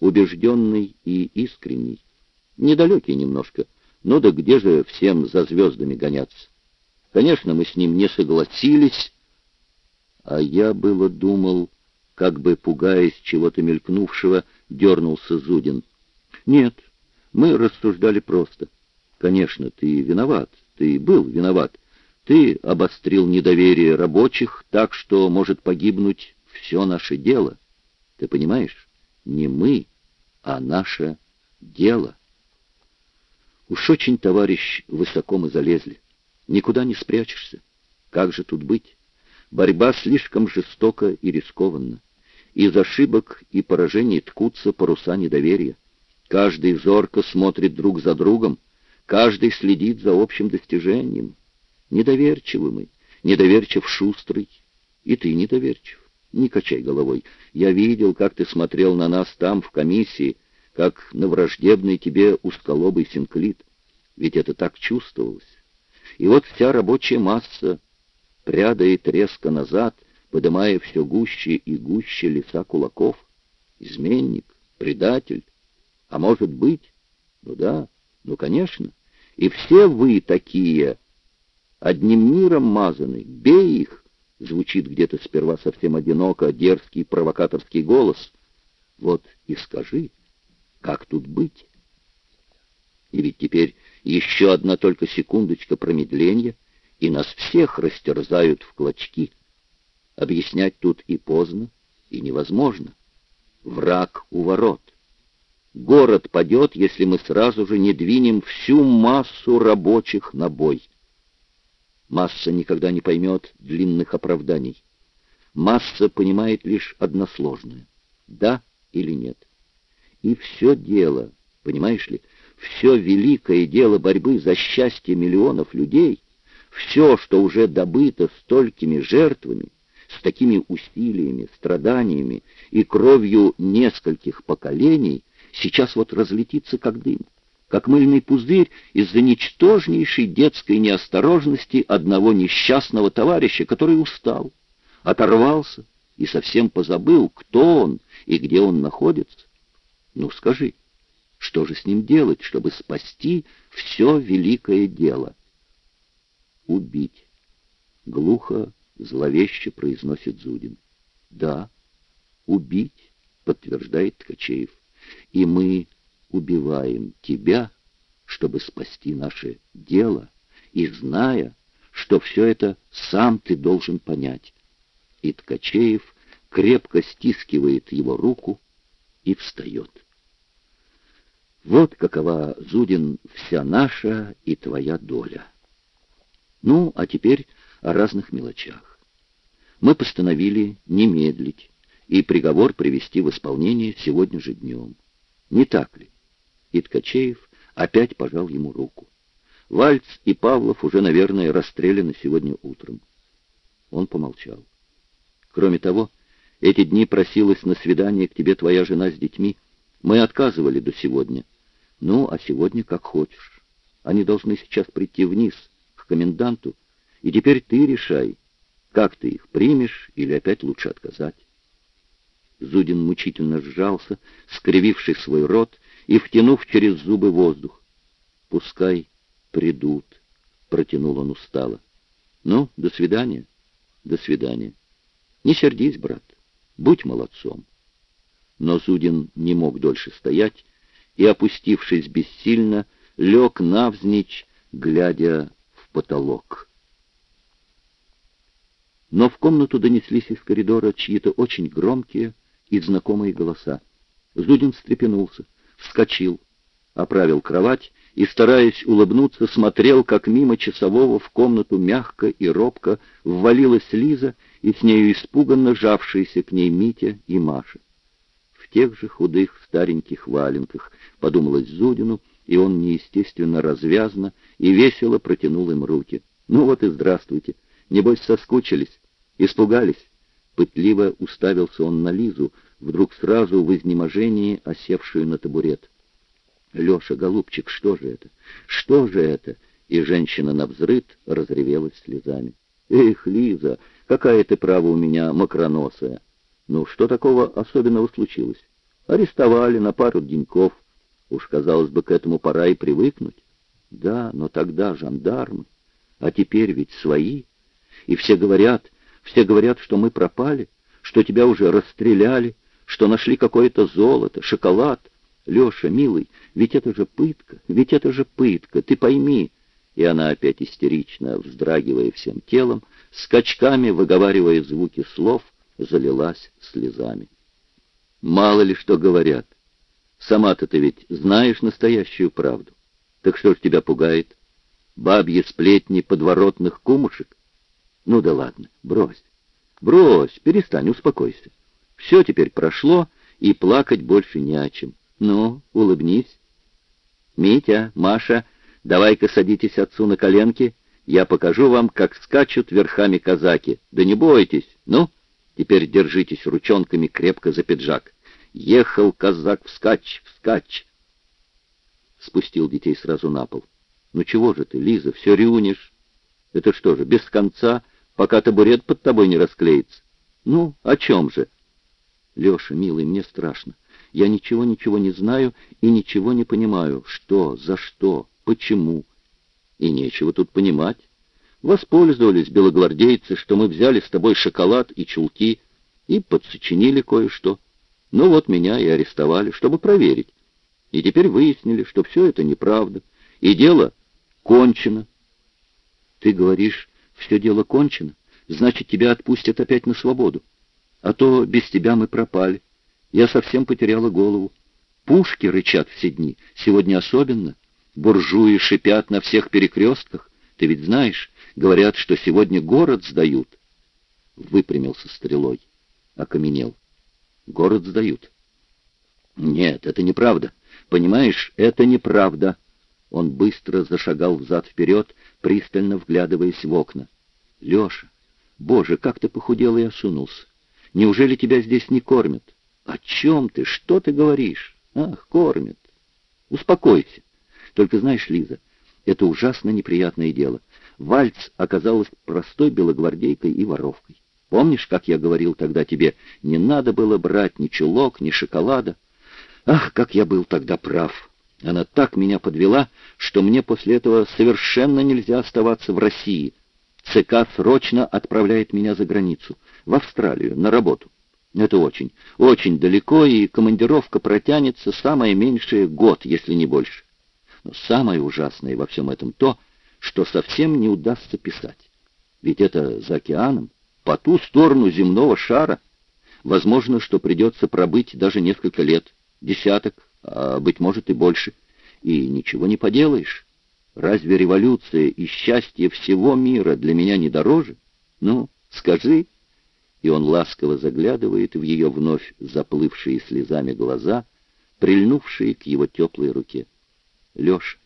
убежденный и искренний. Недалекий немножко, но да где же всем за звездами гоняться? Конечно, мы с ним не согласились, а я было думал, как бы пугаясь чего-то мелькнувшего, дернулся Зудин. Нет, мы рассуждали просто. Конечно, ты виноват, ты был виноват. Ты обострил недоверие рабочих так, что может погибнуть все наше дело. Ты понимаешь? Не мы, а наше дело. Уж очень, товарищ, высоко мы залезли. Никуда не спрячешься. Как же тут быть? Борьба слишком жестока и рискованна. Из ошибок и поражений ткутся паруса недоверия. Каждый зорко смотрит друг за другом, каждый следит за общим достижением. Недоверчивы мы, недоверчив шустрый, и ты недоверчив. Не качай головой. Я видел, как ты смотрел на нас там, в комиссии, как на враждебный тебе узколобый синклит. Ведь это так чувствовалось. И вот вся рабочая масса прядает резко назад, подымая все гуще и гуще лица кулаков. Изменник, предатель. А может быть? Ну да, ну конечно. И все вы такие, одним миром мазаны, бей их, звучит где-то сперва совсем одиноко дерзкий провокаторский голос. Вот и скажи, как тут быть? И ведь теперь еще одна только секундочка промедления, и нас всех растерзают в клочки. Объяснять тут и поздно, и невозможно. Враг у ворот. Город падет, если мы сразу же не двинем всю массу рабочих на бой. Масса никогда не поймет длинных оправданий. Масса понимает лишь односложное — да или нет. И все дело, понимаешь ли, все великое дело борьбы за счастье миллионов людей, все, что уже добыто столькими жертвами, с такими усилиями, страданиями и кровью нескольких поколений, сейчас вот разлетится как дым как мыльный пузырь из-за ничтожнейшей детской неосторожности одного несчастного товарища, который устал, оторвался и совсем позабыл, кто он и где он находится. Ну скажи, что же с ним делать, чтобы спасти все великое дело? Убить. Глухо, зловеще произносит Зудин. Да, убить, подтверждает Ткачеев. И мы убиваем тебя, чтобы спасти наше дело, и зная, что все это сам ты должен понять. И Ткачеев крепко стискивает его руку и встает. Вот какова, Зудин, вся наша и твоя доля. Ну, а теперь о разных мелочах. Мы постановили не медлить и приговор привести в исполнение сегодня же днем. Не так ли? И Ткачеев опять пожал ему руку. Вальц и Павлов уже, наверное, расстреляны сегодня утром. Он помолчал. Кроме того, эти дни просилась на свидание к тебе твоя жена с детьми. Мы отказывали до сегодня. Ну, а сегодня как хочешь. Они должны сейчас прийти вниз, к коменданту, и теперь ты решай, как ты их примешь или опять лучше отказать. Зудин мучительно сжался, скрививший свой рот и втянув через зубы воздух. «Пускай придут», — протянул он устало. «Ну, до свидания, до свидания. Не сердись, брат, будь молодцом». Но Зудин не мог дольше стоять и, опустившись бессильно, лег навзничь, глядя в потолок. Но в комнату донеслись из коридора чьи-то очень громкие и знакомые голоса. Зудин встрепенулся вскочил, оправил кровать и, стараясь улыбнуться, смотрел, как мимо часового в комнату мягко и робко ввалилась Лиза и с нею испуганно жавшиеся к ней Митя и Маша. В тех же худых стареньких валенках, подумалось Зудину, и он неестественно развязно и весело протянул им руки. «Ну вот и здравствуйте! Небось, соскучились? Испугались?» Пытливо уставился он на Лизу, вдруг сразу в изнеможении осевшую на табурет. «Леша, голубчик, что же это? Что же это?» И женщина навзрыд разревелась слезами. «Эх, Лиза, какая ты, право, у меня мокроносая! Ну, что такого особенного случилось? Арестовали на пару деньков. Уж, казалось бы, к этому пора и привыкнуть. Да, но тогда жандармы, а теперь ведь свои. И все говорят, все говорят, что мы пропали, что тебя уже расстреляли, что нашли какое-то золото, шоколад. Леша, милый, ведь это же пытка, ведь это же пытка, ты пойми. И она опять истерично, вздрагивая всем телом, скачками выговаривая звуки слов, залилась слезами. Мало ли что говорят. Сама-то ты ведь знаешь настоящую правду. Так что ж тебя пугает? Бабьи сплетни подворотных кумушек? Ну да ладно, брось. Брось, перестань, успокойся. Все теперь прошло, и плакать больше не о чем. Ну, улыбнись. Митя, Маша, давай-ка садитесь отцу на коленки. Я покажу вам, как скачут верхами казаки. Да не бойтесь. Ну, теперь держитесь ручонками крепко за пиджак. Ехал казак вскачь, вскачь. Спустил детей сразу на пол. Ну чего же ты, Лиза, все рюнишь? Это что же, без конца, пока табурет под тобой не расклеится? Ну, о чем же? Леша, милый, мне страшно. Я ничего-ничего не знаю и ничего не понимаю. Что, за что, почему? И нечего тут понимать. Воспользовались белогвардейцы, что мы взяли с тобой шоколад и чулки и подсочинили кое-что. Ну вот меня и арестовали, чтобы проверить. И теперь выяснили, что все это неправда, и дело кончено. Ты говоришь, все дело кончено, значит, тебя отпустят опять на свободу. А то без тебя мы пропали. Я совсем потеряла голову. Пушки рычат все дни, сегодня особенно. Буржуи шипят на всех перекрестках. Ты ведь знаешь, говорят, что сегодня город сдают. Выпрямился стрелой, окаменел. Город сдают. Нет, это неправда. Понимаешь, это неправда. Он быстро зашагал взад-вперед, пристально вглядываясь в окна. Леша, боже, как ты похудел и осунулся. Неужели тебя здесь не кормят? О чем ты? Что ты говоришь? Ах, кормят. Успокойся. Только знаешь, Лиза, это ужасно неприятное дело. Вальц оказалась простой белогвардейкой и воровкой. Помнишь, как я говорил тогда тебе, не надо было брать ни чулок, ни шоколада? Ах, как я был тогда прав! Она так меня подвела, что мне после этого совершенно нельзя оставаться в России. ЦК срочно отправляет меня за границу, в Австралию, на работу. Это очень, очень далеко, и командировка протянется самое меньшее год, если не больше. Но самое ужасное во всем этом то, что совсем не удастся писать. Ведь это за океаном, по ту сторону земного шара. Возможно, что придется пробыть даже несколько лет, десяток, а, быть может, и больше. И ничего не поделаешь. Разве революция и счастье всего мира для меня не дороже? Ну, скажи. И он ласково заглядывает в ее вновь заплывшие слезами глаза, прильнувшие к его теплой руке. Леша,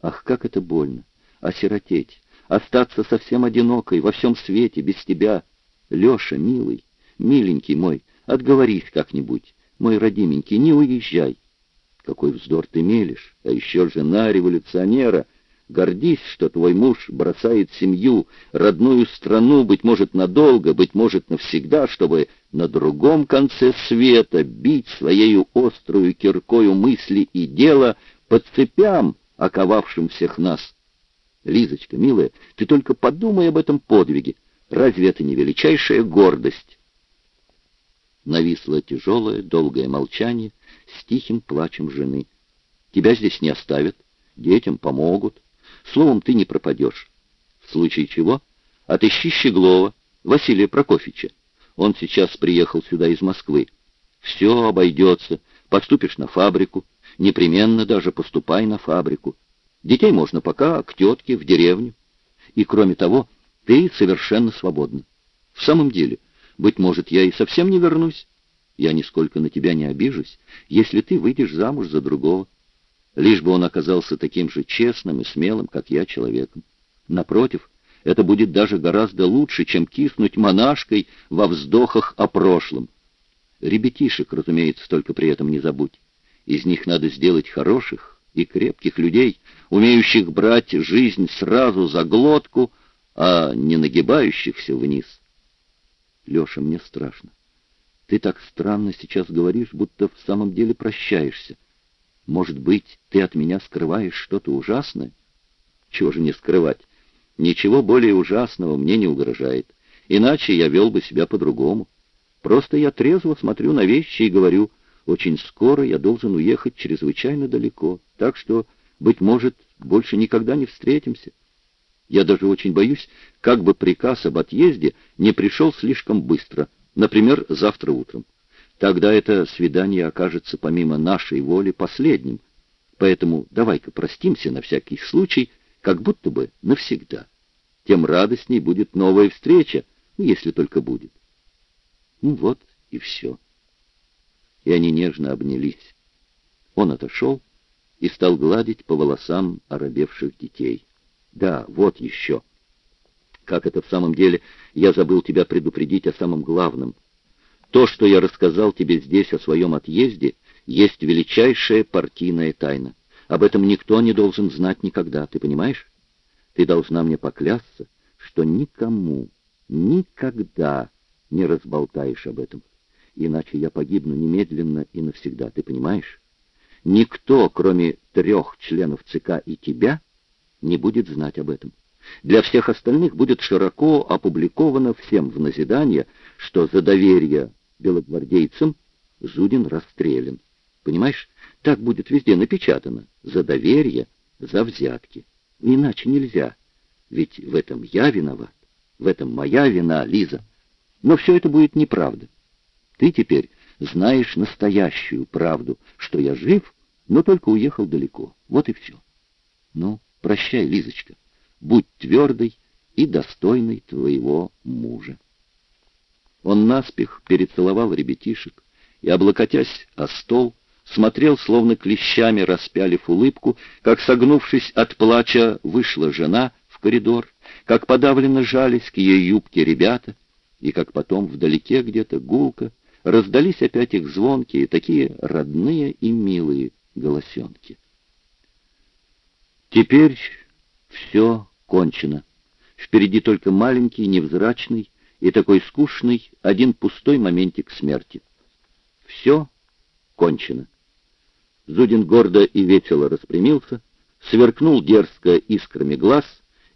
ах, как это больно! Осиротеть, остаться совсем одинокой во всем свете, без тебя — Леша, милый, миленький мой, отговорись как-нибудь, мой родименький, не уезжай. Какой вздор ты мелешь, а еще жена революционера. Гордись, что твой муж бросает семью, родную страну, быть может, надолго, быть может, навсегда, чтобы на другом конце света бить своею острую киркою мысли и дела по цепям, оковавшим всех нас. Лизочка, милая, ты только подумай об этом подвиге. Разве это не величайшая гордость? Нависло тяжелое, долгое молчание с тихим плачем жены. Тебя здесь не оставят, детям помогут. Словом, ты не пропадешь. В случае чего отыщи Щеглова, Василия Прокофьевича. Он сейчас приехал сюда из Москвы. Все обойдется. Поступишь на фабрику. Непременно даже поступай на фабрику. Детей можно пока к тетке в деревню. И кроме того, ты совершенно свободна. В самом деле, быть может, я и совсем не вернусь. Я нисколько на тебя не обижусь, если ты выйдешь замуж за другого. Лишь бы он оказался таким же честным и смелым, как я, человеком. Напротив, это будет даже гораздо лучше, чем киснуть монашкой во вздохах о прошлом. Ребятишек, разумеется, только при этом не забудь. Из них надо сделать хороших и крепких людей, умеющих брать жизнь сразу за глотку — а не нагибающихся вниз. Леша, мне страшно. Ты так странно сейчас говоришь, будто в самом деле прощаешься. Может быть, ты от меня скрываешь что-то ужасное? Чего же не скрывать? Ничего более ужасного мне не угрожает. Иначе я вел бы себя по-другому. Просто я трезво смотрю на вещи и говорю, очень скоро я должен уехать чрезвычайно далеко, так что, быть может, больше никогда не встретимся. Я даже очень боюсь, как бы приказ об отъезде не пришел слишком быстро, например, завтра утром. Тогда это свидание окажется помимо нашей воли последним. Поэтому давай-ка простимся на всякий случай, как будто бы навсегда. Тем радостней будет новая встреча, если только будет. Ну вот и все. И они нежно обнялись. Он отошел и стал гладить по волосам оробевших детей. Да, вот еще. Как это в самом деле, я забыл тебя предупредить о самом главном. То, что я рассказал тебе здесь о своем отъезде, есть величайшая партийная тайна. Об этом никто не должен знать никогда, ты понимаешь? Ты должна мне поклясться, что никому, никогда не разболтаешь об этом. Иначе я погибну немедленно и навсегда, ты понимаешь? Никто, кроме трех членов ЦК и тебя, не будет знать об этом. Для всех остальных будет широко опубликовано всем в назидание, что за доверие белогвардейцам Зудин расстрелян. Понимаешь, так будет везде напечатано. За доверие, за взятки. Иначе нельзя. Ведь в этом я виноват. В этом моя вина, Лиза. Но все это будет неправда. Ты теперь знаешь настоящую правду, что я жив, но только уехал далеко. Вот и все. Ну, Прощай, Лизочка, будь твердой и достойной твоего мужа. Он наспех перецеловал ребятишек и, облокотясь о стол, смотрел, словно клещами распялив улыбку, как, согнувшись от плача, вышла жена в коридор, как подавленно жались к ее юбке ребята, и как потом вдалеке где-то гулко раздались опять их звонкие, такие родные и милые голосенки. Теперь все кончено. Впереди только маленький, невзрачный и такой скучный один пустой моментик смерти. Все кончено. Зудин гордо и весело распрямился, сверкнул дерзко искрами глаз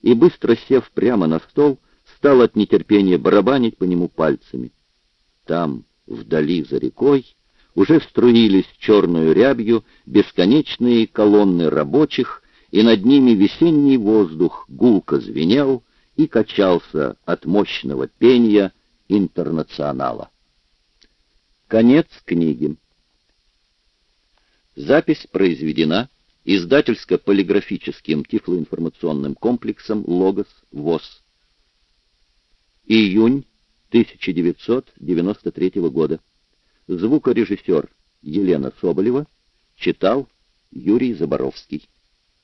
и, быстро сев прямо на стол, стал от нетерпения барабанить по нему пальцами. Там, вдали за рекой, уже струились черную рябью бесконечные колонны рабочих, и над ними весенний воздух гулко звенел и качался от мощного пения интернационала. Конец книги. Запись произведена издательско-полиграфическим тифлоинформационным комплексом «Логос ВОЗ». Июнь 1993 года. Звукорежиссер Елена Соболева читал Юрий Заборовский.